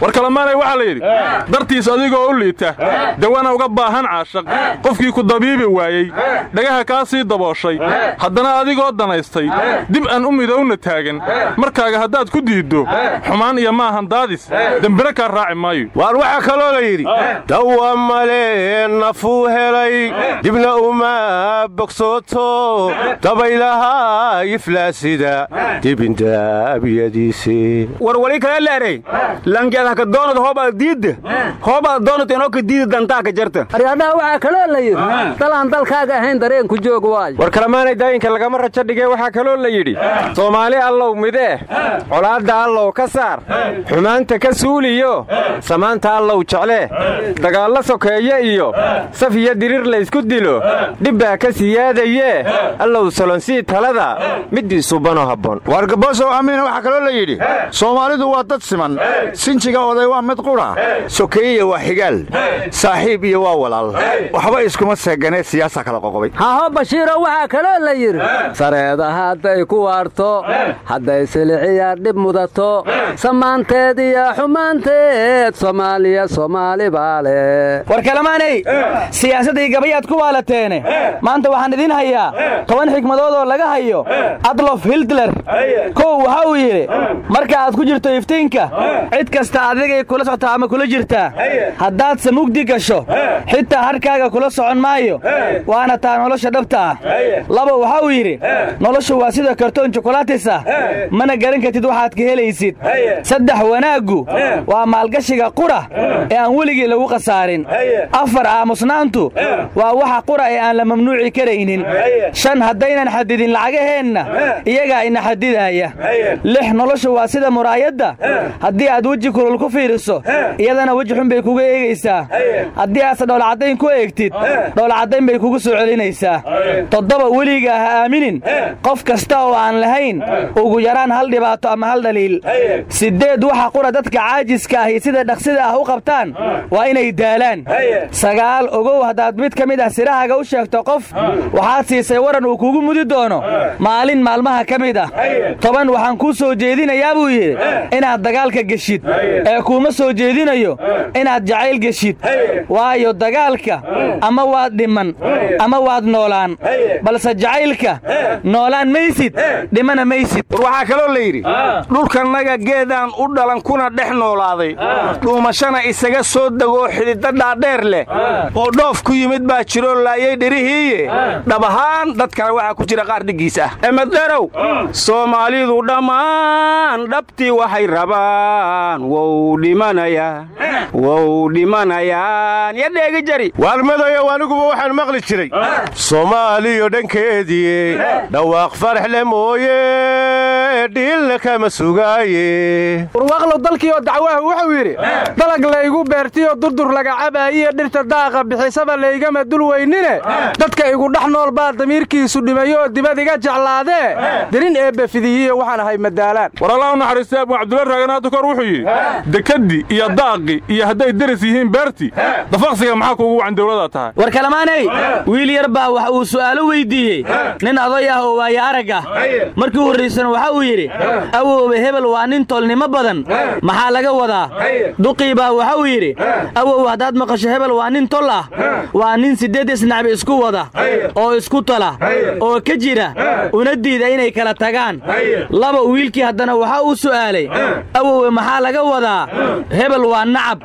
war kalamaanay waxaa la yidhi dartiis adigoo u liita dawana uga baahan caashaq. Qofkii ku dabiibi waayey dhagaha kaa sii dabooshay haddana adigoo danaystay dib aan u midowna taagan. Markaaga haddaad ku diiddo xumaan iyo maahan daadis. Dembina kaa raaci maayo. Waar waxaa kaloo la yidhi dawa male nafuu helay dibna uma bogsooto dabaylaha iflaasida dibindaabiyadiisii war wali kale leeray langeedhaka doonad hoobaad diidda hoobaad doonad inoo ka diidi dantaa ka jarta aryadaha waxaa kaloo la yidhi dalaan dalkaaga ahayn dareenku joog waayo war kalamaanay daayinka lagama rajo dhigee waxaa kaloo la yidhi soomaali allow midee colaadda allow ka saar xumaanta ka suuliyo samaanta allow jeclee dagaallo sokeeye iyo saf iyo diriir laysku dilo dhibbaa ka siyaadayee allow solonsii talada middii subanoo habboon waar gabboosow amiina waxaa kaloo la yidhi soomaalidu waa dad siman sinjiga oday waa mid qudha sokeeyiya waa xigaal. Saaxiib iyo waa walaal. Waxba iskuma seeganee siyaasa kala qoqobay. Haho bashiiro waxaa kaloo la yidhi. Sareeda hadday ku waarto hadday siliciya dhib mudato samaanteed iyo xumaanteed soomaaliya soomaali baa leh war kalamaanay siyaasaddii gabayaad ku waalateene. Maanta waxaan idiin hayaa toban xikmadood oo laga hayo adlof hildler kow waxa uu yidhi marka aad ku jirto iftiinka cid kasta adigay kula socotaa ama kula jirtaa haddaadse mugdi gasho xitaa harkaaga kula socon maayo. Waana taa nolosha dhabta ah. Laba waxa uu yidhi noloshu waa sida kartoon jukulaatis ah mana garan kartid waxaad ka helaysid. Saddex wanaaggu waa maalgashiga qura ee aan weligii lagu khasaarin. Afar aamusnaantu waa waxa qura ee aan la mamnuuci karaynin. Shan haddaynan xadidin lacagaheenna iyagaa ina xadidaaya lix noloshu waa sida muraayadda. Haddii aad weji kulul ku fiiriso. Iyadana weji xun bay kuga eegaysaa haddii aadse dhoolacaddayn ku eegtid dhoolacaddayn bay kugu soo celinaysaa toddoba weligaa ha aaminin. Qof kasta oo aan lahayn ugu yaraan hal dhibaato ama hal dhaliil siddeed waxa qura dadka caajiska ahi sida dhaqsida ah u qabtaan waa inay daalaan. Sagaal ogow haddaad mid ka mid ah sirahaaga u sheegto qof waxaad siisay waran uu kugu mudi doono. Maalin maalmaha ka mid ah. Toban waxaan kuu soo jeedinayaa buu yidhi inaad dagaalka geshid ee kuuma soo jeedinayo inaad jacayl geshid. Waayo dagaalka ama waad dhiman ama waad noolaan. Balse jacaylka noolaan maysid dhimana maysid. War waxaa kaloo la yidhi dhulkannaga geedaan u dhalan kuna dhex noolaaday. Dhuumashana isaga soo degoo xididda dhaadheer leh. Oo dhoof ku yimid baa jiroo laayay dhirihiiye dhab ahaan dadkana waxaa ku jira qaar dhiggiis ah. Emaddarow soomaalidu dhammaan dhabtii waxay rabaan. Wow dhimanayaa wow dhimanayaan yo dheegi jari. Waalmadayow aniguba waxaan maqli jiray. Soomaaliyo dhankeedii dhawaaq faraxle mooye dhiilna kama sugaaye. Warwaaqlow dalkiioo dacwaha wuxuu yidhi dalag laygu beertiyoo durdur laga cabaayiyo dhirta daaqa bixisaba laygama dul weynine dadka igu dhex nool baa damiirkiisu dhimayoo dibad iga jeclaadee dirin eebbe fidiyiyo waxaan ahay madaalaan. War allah u naxariistay abu cabdulla raaganaata kor wuxuu yidhi dekaddi iyo daaqi iyo hadday deris yihiin beerti dafaqsiga maxaa kuugu wacan dawlada tahay? War kalamaanay wiil yar baa waxa uu su'aalo weyddiiyey nin aday ah oo waaye arag ah markii horraysana waxa uu yidhi awowba hebel waa nin tolnimo badan. Maxaa laga wadaa? Duqii baa waxa uu yidhi awow haddaad maqasho hebel waa nin tol ah. Waa nin siddeed isnacbi isku wada oo isku tola oo ka jira una diida inay kala tagaan. Laba wiilkii haddana waxa uu su'aalay awowe maxaa laga wadaa? Hebel waa nacab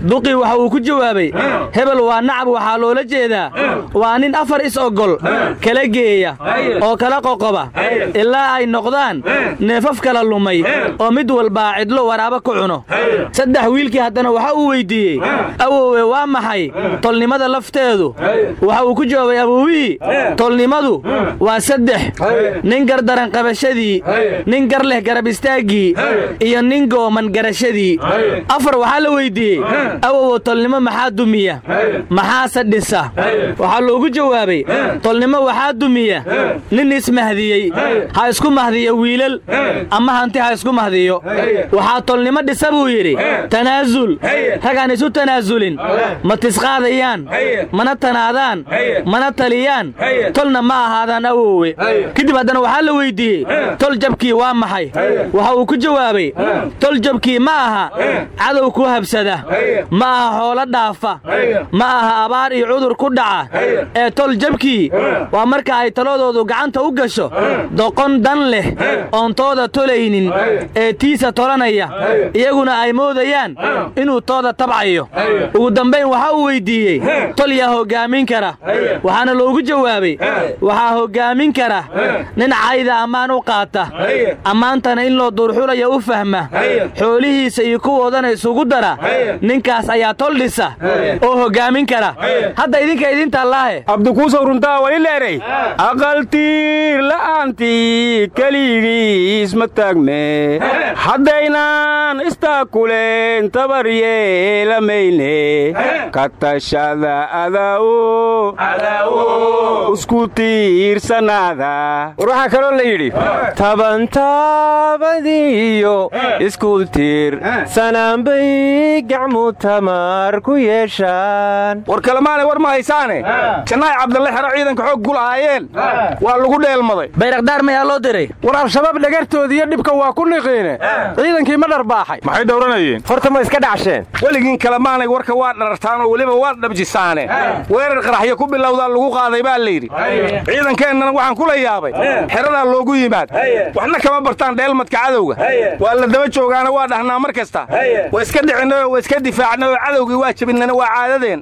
duqii waxa uu ku jawaabay hebel waa nacab waxaa loola jeedaa. Waa nin afar is-ogol kala geeya oo kala qoqoba. Ilaa ay noqdaan neefaf kala lumay oo mid walbaa cidlo waraaba ku cuno. Saddex wiilkii haddana waxa uu weyddiiyey awowe waa maxay? Tolnimada lafteedu? Waxa uu ku jawaabay awowihii tolnimadu waa saddex. Nin gardaran qabashadii nin gar leh garab istaaggii iyo nin gooman garashadii. Afar waxaa la weyddiiyey awowo tolnimo maxaa dumiya? Maxaase dhisa. Waxaa loogu jawaabay tolnimo waxaa dumiya. Nin ismahdiyey ha isku mahdiyo wiilal. Ama hanti ha isku mahdiyo waxaa tolnimo dhisa buu yidhi tanaasul ragaan isu tanaasulin ma tisqaadayaan. Mana tanaadaan. Mana taliyaan. Tolna ma ahaadaan awowe kadib haddana waxaa la weyddiiyey tol jabkii waa maxay? Waxa uu ku jawaabay tol jabkii ma aha. Cadow ku habsada ma aha xoolo dhaafa. Ma aha abaar iyo cudur ku dhaca ee tol jabkii waa marka ay taladoodu gacanta u gasho doqon dan leh oon tooda tolaynin ee tiisa tolanaya. Iyaguna ay moodayaan inuu tooda tabcayo. Ugu dambayn waxa uu weyddiiyey tol yaa hoggaamin kara. Waxaana loogu jawaabay waxaa hoggaamin kara nin cayda ammaan u qaata. Ammaantana in loo duurxulaya u fahma xoolihiisa iyo kuwoodana isugu dara ninkaas ayaa tol dhisa oo hoggaamin kara. Hadda idinka idintallaahe abdikuusow runtaa wali leeray. Aqaltiir la'aantii keligiis ma taagme haddaynan istaakuleen tabar yeelamayne ka tashada adawo isku tiirsanaada. War waxaa kaloo la yidhi tabantaabadiyo isku tiir sanaanbay gacmu tamar ku yeeshaan. War kalemaanay war ma haysaane? Jannaay cabdalle xero ciidanka xoog ku lahaayeen waa lagu dheelmaday. Bayrakdaar mayaa loo diray? War al-shabaab dhagartoodiiyo dhibka waa ku niqiine. Ciidankii ma dharbaaxay. Maxay dhowranayeen? Horta ma iska dhacsheen. Weligiin kalemaanay warka waa dharartaan oo weliba waa dhabjisaane. Weerar qaraxyo ku bilowdaa lagu qaaday baa layidhi ciidankeennana waxaan kula yaabay. Xeradaa loogu yimaad. Waxna kama bartaan dheelmadka cadowga. Waa la daba joogaana waa dhahnaa mar kasta. Waa iska dhicinay oo waa iska difaacnay oo cadowgii waa jebinana waa caadadeen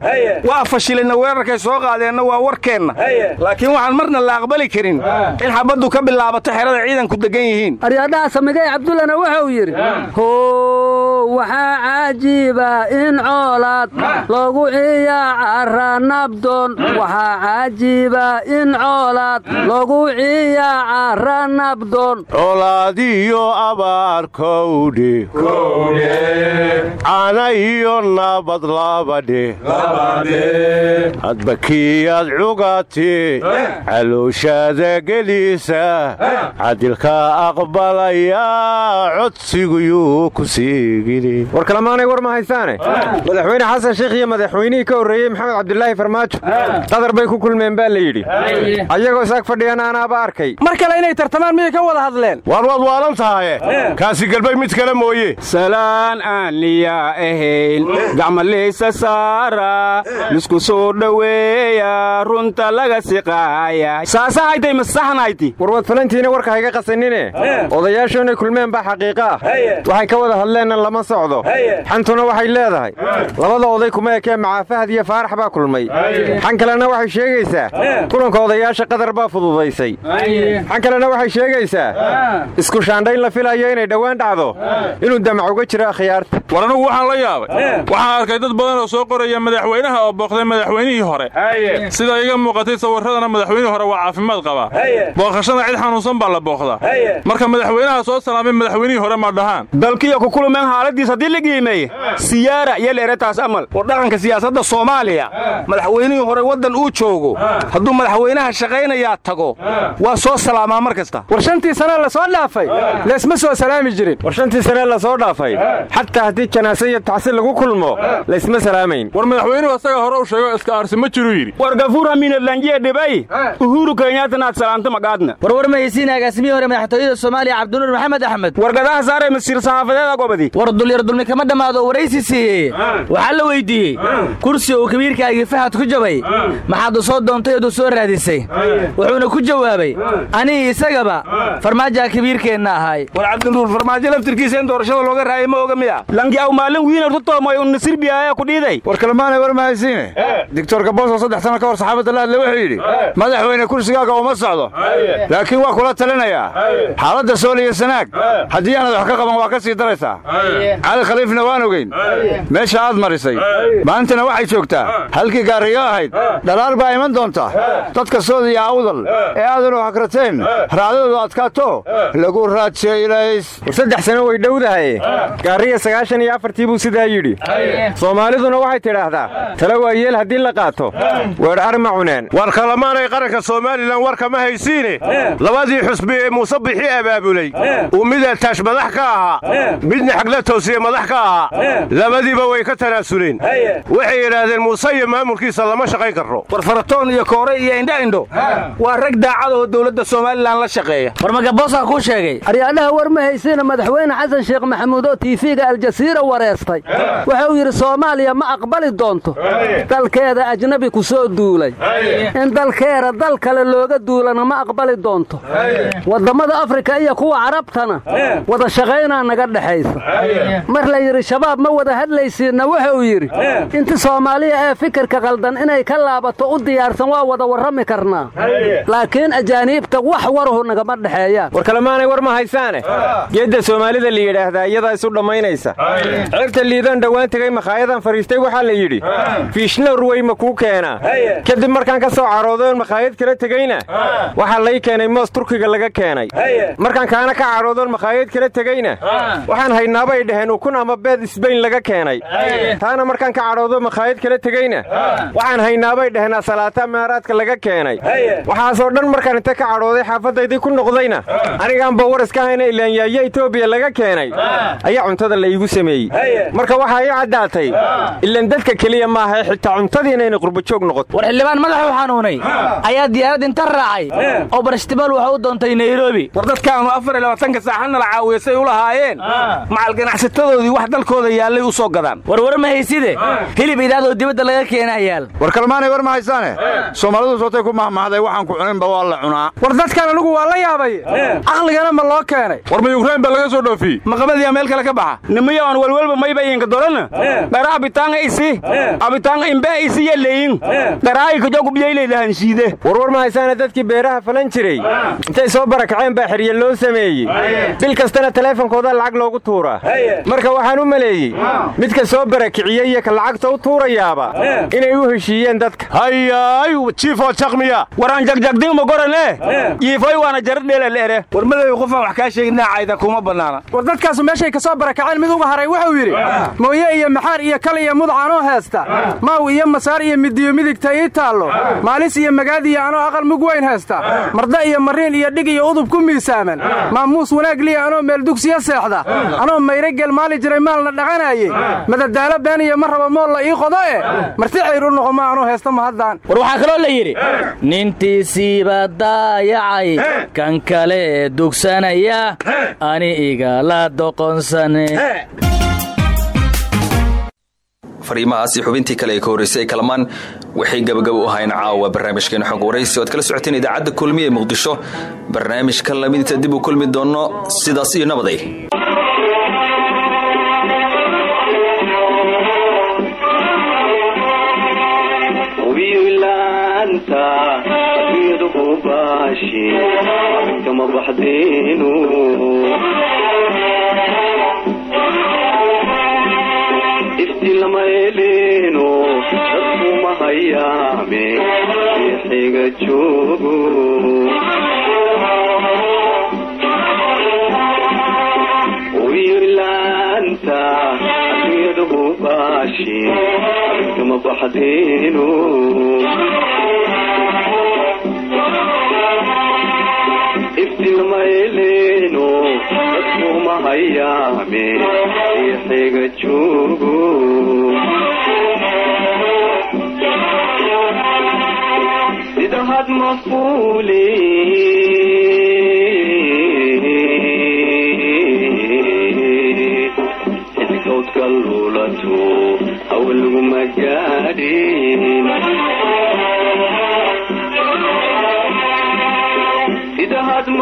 waa fashilinna weerarkay soo qaadeenna waa warkeenna. Laakiin waxaan marna la aqbali karin in xabaddu ka bilaabato xerada ciidanku degan yihiin. Aryadhaha samigay cabdullana wuxuu yidhi how waxaa caajiiba in coolaad loogu ciyaacara nabdoon. Waxaa caajiiba in coolaad loogu ciyaacara nabdoon. Colaadiyo abaarkowdhe cana iyo nabad labadhe hadba kiyaad cugatee calooshaada gelisa cadilka aqbalaya codsiguyuu ku siigili war kalamaanay war ma haysaane? Madaxweyne xasan sheikh iyo madaxweynihii ka horreeyey maxamed cabdilaahi farmaajo. Qadar bay ku kulmeen baa la yidhi. Ayagoo isaag fadhiyan aanaaba arkay. Mar kale inay tartamaan miyay ka wada hadleen? Waar waad waalan tahaye kaasi galbay mid kale mooye ahayn gacmalaysa saara lisku soo dhoweeya runta laga siqaaya saasahaytay masaxnayti warwad falantiina warka hayga qasanine odayaashu inay kulmeen baa xaqiiqa. Ah waxay ka wada hadleenna lama socdo. Xantuna waxay leedahay. Labada oday kuma ekee macaafahad iyo faarax baa kulmay. Xan kalena waxay sheegaysaa. Kulanka odayaasha qadar baa fududaysay. Xan kalena waxay sheegaysaa. Isku shaandhayn la filayo inay dhowaan dhacdo. Inuu damac uga jiro akhyaarta yaabay. Waxaan arkay dad badan oo soo qoraya madaxweynaha oo booqday madaxweynihii hore. Sida iga muuqatay sawirradana madaxweynihii hore waa caafimaad qabaa booqashada cid xanuunsan baa la booqdaa marka madaxweynaha soo salaamay madaxweynihii hore ma dhahaan. Dalkiyo ku kulmeen xaaladiis haddii la qiimeeye siyaara iyo leeretaas amal. War dhaqanka siyaasadda soomaaliya. Madaxweynihii hore waddan uu joogo. Hadduu madaxweynaha shaqaynayaa tago waa soo salaamaa mar kasta. War shantii sane la soo dhaafay? Laysma soo salaami jirin. War shantii la soo dhaafay? Xataa haddii janaase iyo tacsi lagu kulmo laysma salaamayn. War madaxweynuhu asaga hore u sheego iska aarsi ma jiruu yidhi. War gafuur hamiinadlanjiya dhibay uhuru kenyaatanaad salaamta magaadna warwar mahaysiin agaasimihii hore madaxtooyada soomaaliya cabdinuur maxamed axmed. Wargadaha saare masiir saxaafadeeda gobadi war dulyar dulmi kama dhammaado oo waraysi siiyey waxaa la weyddiiyey kursi uu kabiirkaagii fahad ku jabay. Maxaad u soo doontay ood u soo raadisay. Wuxuuna ku jawaabay anigi isagaba farmaajaa kabiirkeenna ahay. War cabdinuur farmaajo laftirkiisa in doorashada looga raayay ma oga miya? Lanki aw maalin wiinar ku toomoy un nasir biyaaya ku dhiiday. War kalmaanay war mahaysiine doctor gaboso saddex sano ka hor saxaabadda la hadle wuxuu yidhi madaxweyne kursigaaga uma socdo. Laakiin waa kula talinayaa. Xaaladda sool iyo sanaag. Haddii aanad wax ka qaban waa ka sii daraysaa. Cali khaliifna waan ogeyn. Meesha aad marisay. Maantana waxay joogtaa. Halkii gaariyo ahayd. Dhalaal baa iman doonta. Dadka sood iyo awdal ee aadanu hakrateen. Raacdadoodu adkaato. Lagu raadjaylays war saddex sano way dhowdahay. Gaariya sagaashan iyo buu sidaa yidhi. Soomaaliduna waxay tidhaahdaa tala waa yeel haddii la qaato weer arma cuneen. War kalamaanay qaranka somalilan warka ma haysiine. Labadii xusbi ee muuse bixi abaabulay uu mid ataash madax ka ahaa midna xagla toosiye madax ka ahaa labadiiba way ka tanaasuleen. Waxay yidhaahdeen muuse iyo maamulkiisa lama shaqayn karro. War faratoon iyo koore iyo indha indho waa rag daacad oo dowladda somalilan la shaqeeya. War magaboosaa kuu sheegay? Aryaadhaha war ma haysiina madaxweyne xasan sheekh maxamuud oo tiifiga aljasiira wareestay wuxuu yidhi soomaaliya ma aqbali doonto. Dalkeeda ajnabi ku soo duulay. In dalkeeda dal kale looga duulana ma aqbali doonto. Wadammada afrika iyo kuwa carabtana wada shaqaynaa naga dhexaysa. Mar la yidhi shabaab ma wada hadlaysiinna wuxuu yidhi. Inti soomaaliya ee fikirka qaldan inay ka laabato u diyaarsan waa wada warrami karnaa. Laakiin ajaaniibta wax waruhu nagama dhexeeyaan war kalemaanay war ma haysaane? Geedda soomaalida la yidhaahdaa iyadaa isu dhammaynaysa cirta liidaan dhowaan tegay makhaayadaan fadhiistay waxaa la yidhi fiishnawr wey ma kuu keenaa kadib markaan ka soo caroodoon makhaayad kala tegeyna waxaa lay keenay moos turkiga laga keenay. Markaan kaana ka caroodoon makhaayad kala tegeyna waxaan haynaabay dhaheen ukun ama beed isbayn laga keenay. Taana markaan ka cadhoodo makhaayad kala tegeyna waxaan haynaabay dhaheen asalaata meeraadka laga keenay. Waxaasoo dhan markaan inta ka cadhooday xaafaddaydii ku noqdayna anigaan bawar iska hayna ilaanyaaya etoobiya laga keenay. Ayaa cuntada la iigu sameeyey marka waxaa ii caddaatay ilan dadka keliya maaha xitaa cuntadii inayna qurbajoog noqoto. War xildhibaan madaxuu xanuunay ayaa diyaarad inta raacay. Oo barashtimaal waxa u doontay nairobi. War dadkaanu afar iyo labaatanka saaxana la caawiyasay u lahaayeen. Macal ganacsatadoodii wax dalkooda yaallay u soo gadaan. War war ma hayside? Hilib idaadoo dibadda laga keenaa yaal. War kalmaanay war ma haysaane? Soomaalidu sootay ku mahmahday waxaan ku cuninba waa la cunaa. War dadkan anigu waa la yaabay. Caqligana ma loo keenay. War ma yukrain baa laga soo dhoofiyey? Maqabadiyaa meel kale ka baxa? Nimiya aan welwelba mayba inka dolana dhara abitaanga isi. Abitaanga imbe isi yeleyin dharaayi kajogu biyaylaylahanshiide warwar ma haysaane dadkii beeraha falan jiray intay soo barakaceen baa xirye loo sameeyey bil kastana taleefonkooda lacag loogu tuuraa marka waxaan u maleeyey midka soo barakiciyey iyo ka lacagta u tuurayaaba. Inay u heshiiyeen dadka. Hayaay jiifoo jaqmiya waraan jagjagdingma gorane yiifoy waana jaradheelaleere war madow qofaan wax kaa sheegin naacayda kuma bannaana. War dadkaasu meeshay ka soo barakaceen mid uga haray wuxuu yidhi mooye iyo maxaar iyo kal iyo mudc anoo heesta maaw iyo masaar iyo midiyo midigta ii taallo. Maalis iyo magaadiya anoo aqal mug weyn heesta marda iyo mariin iyo dhig iyo udub ku miisaaman. Maamuus wanaag liya anoo meeldugsiya seexda. Anoo mayre geel maali jiray maalna dhaqanaayey. Madadaalo been iyo ma raba mool la ii qodo e marti cayr u noqo ma anoo heesta mahaddaan war waxaa kaloo la yidhi nintiisiiba daayacay kan kale dugsanaya ani igala doqonsane fariimahaas iyo xubintii kale ee ka horreysay ee kalamaan waxay gabagabo u ahayn caawa barnaamijkeena xog waraysi oad kala socoteen idaacadda kulmiye ee muqdisho. Barnaamijka lamidinta dib u kulmi doono sidaas iyo nabaday lama eleeno dadkuma hayaame xiga joogo wiirlaanta baxdeenu iftilmaeleeno dadkuma hayaame xiga joogo sida had mafuule xidkowdka luulato awalguma gaadhin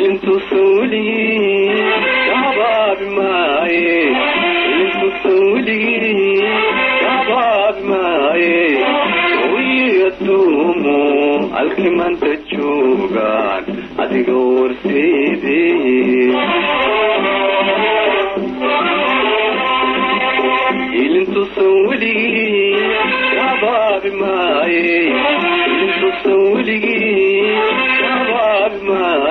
haysaa ubka laguma tuure cirka hirarka muuqdo ruuxaad taagaysiyo usha midad u haysaa ilintu sawligii kahabaabi maaye ilintu sawligii kahabaabi maaye wiyaduumo alkimanta joogaan adiga warseede ilintu sawligii kahabaabi maaye ilintu sawligii kahabaabi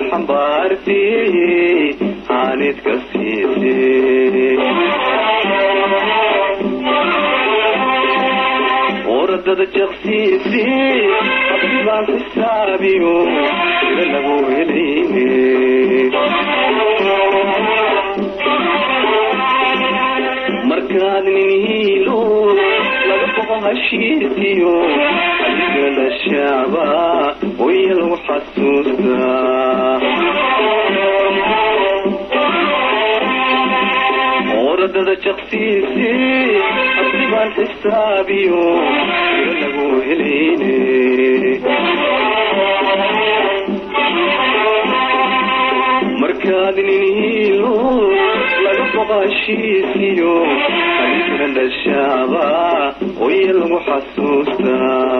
anad xambaarti aanid ka siise oradada jaqsiisi abdibaan xisaabiyo ila lagu helayne markaad nin hiilo laga boqo hashiisiyo adiga la shaaba waya lagu xasuustaa oradada jaqsiisi abdibaan xisaabiyo ila lagu helayne markaad nin hiilo laga boqashiisiyo adigana dhashaaba waya lagu xasuustaa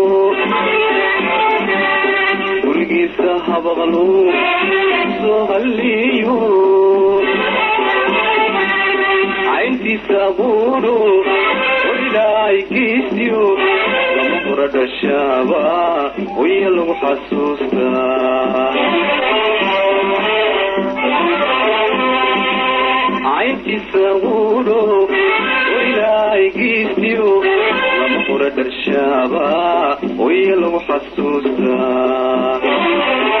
weligiisa habaqlu soo halliyo cayntiisa lama hora dhashaaba waya lagu xasuustaa Thank you.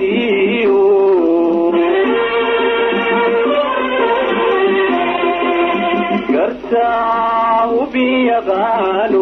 iyo gartaa ubiyaqaano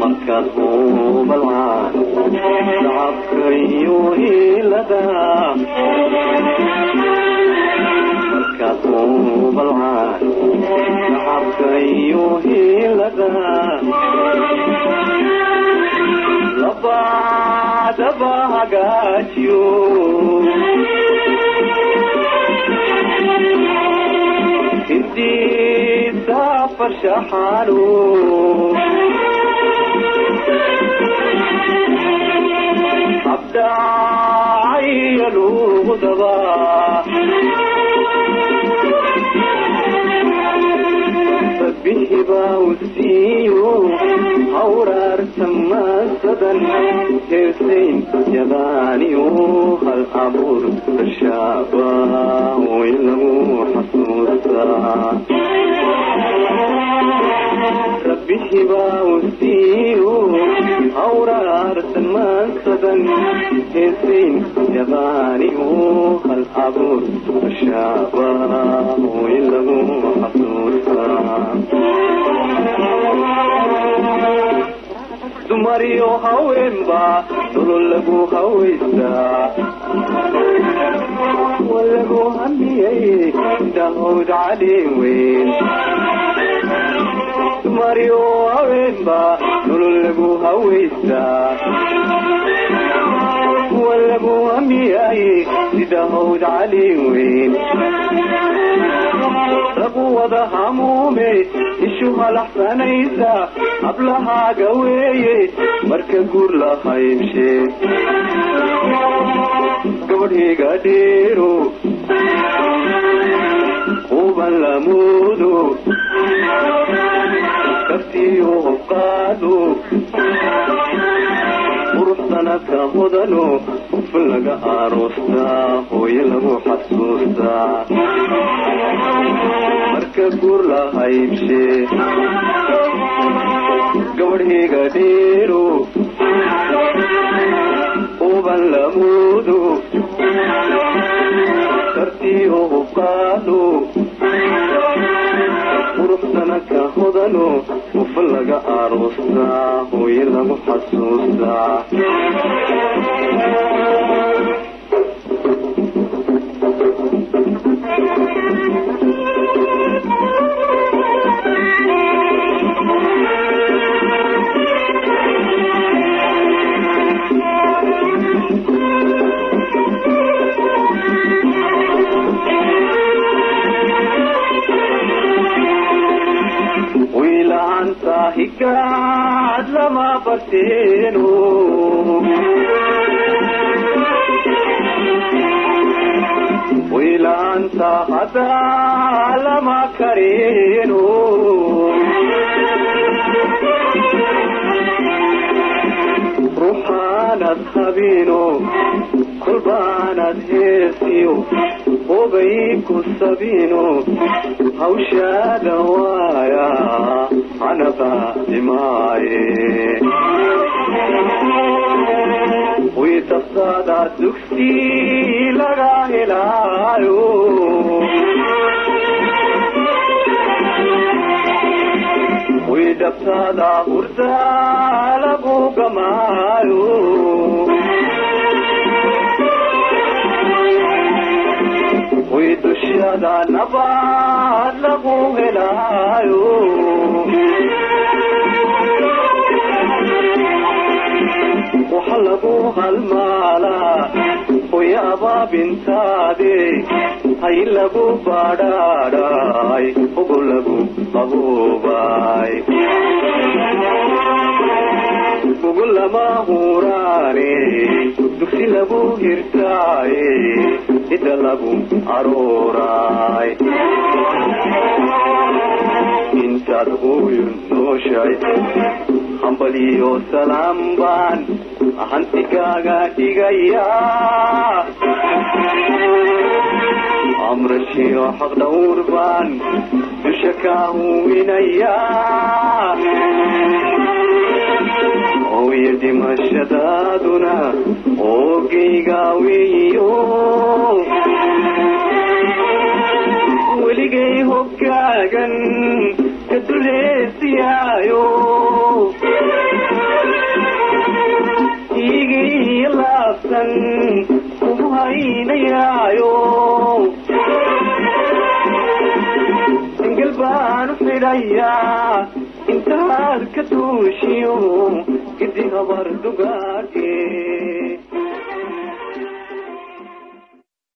markaad hubalcaan shacabka iyo hiilada markaad hubalcaan shacabka iyo labaadaba hagaajiyo hindiisa farshaxaano abdacaya luudaba sabihiba usiiyo hawraarta lagu xasuustaa dumariyo haweenba nolol lagu hawaystaa walagu hamiyey dahowd caleen weyn dumariyo haweenba nolol lagu hawaystaa walagu hamiyey sidahowd caleen weyn lagu wada hamuume ishu halaxsanaysa hablahaaga weeye marka guur la haybshe gabadhiga dheero uban lamuudo kaftiyo hobqaado sanadka hodano ufan laga aroostaa hooye lagu xasuustaa marka guur la haybshe gabadhiga dheero uban lamuudo kartiyo hubqaado qurux sanadka hodano ufan laga aroostaa hooye lagu xasuustaa higaad lama barteeno wiilaanta hadaa lama kareeno ruuxaanad habiino kolbaanad heesiyo hobay ku sabiino hawshaada waaya anaqaadimaaye wiitafsaada dugsi laga helaayo widhabtaada hurda lagu gamaayo widushada nabaad lagu helaayo waxa lagu halmaalaa hoyaabaa bintaade hay lagu badhaadhay ugu lagu qaboobay ugu lama huraane dugsi lagu hirtaaye cidda lagu arooray intaad hooyo nooshay hambaliyo salaam baan hantigaaga dhigaya amrashiyo xaq dhawr baan dusha kaa huwinaya ooyo dhimashadaaduna oogayga weeyo weligay hoggaagan ka duleesiyaayo igii laabsan kugu haynayaayo singal xidhayaa intaad ka duushiyo gidi habar dugaagee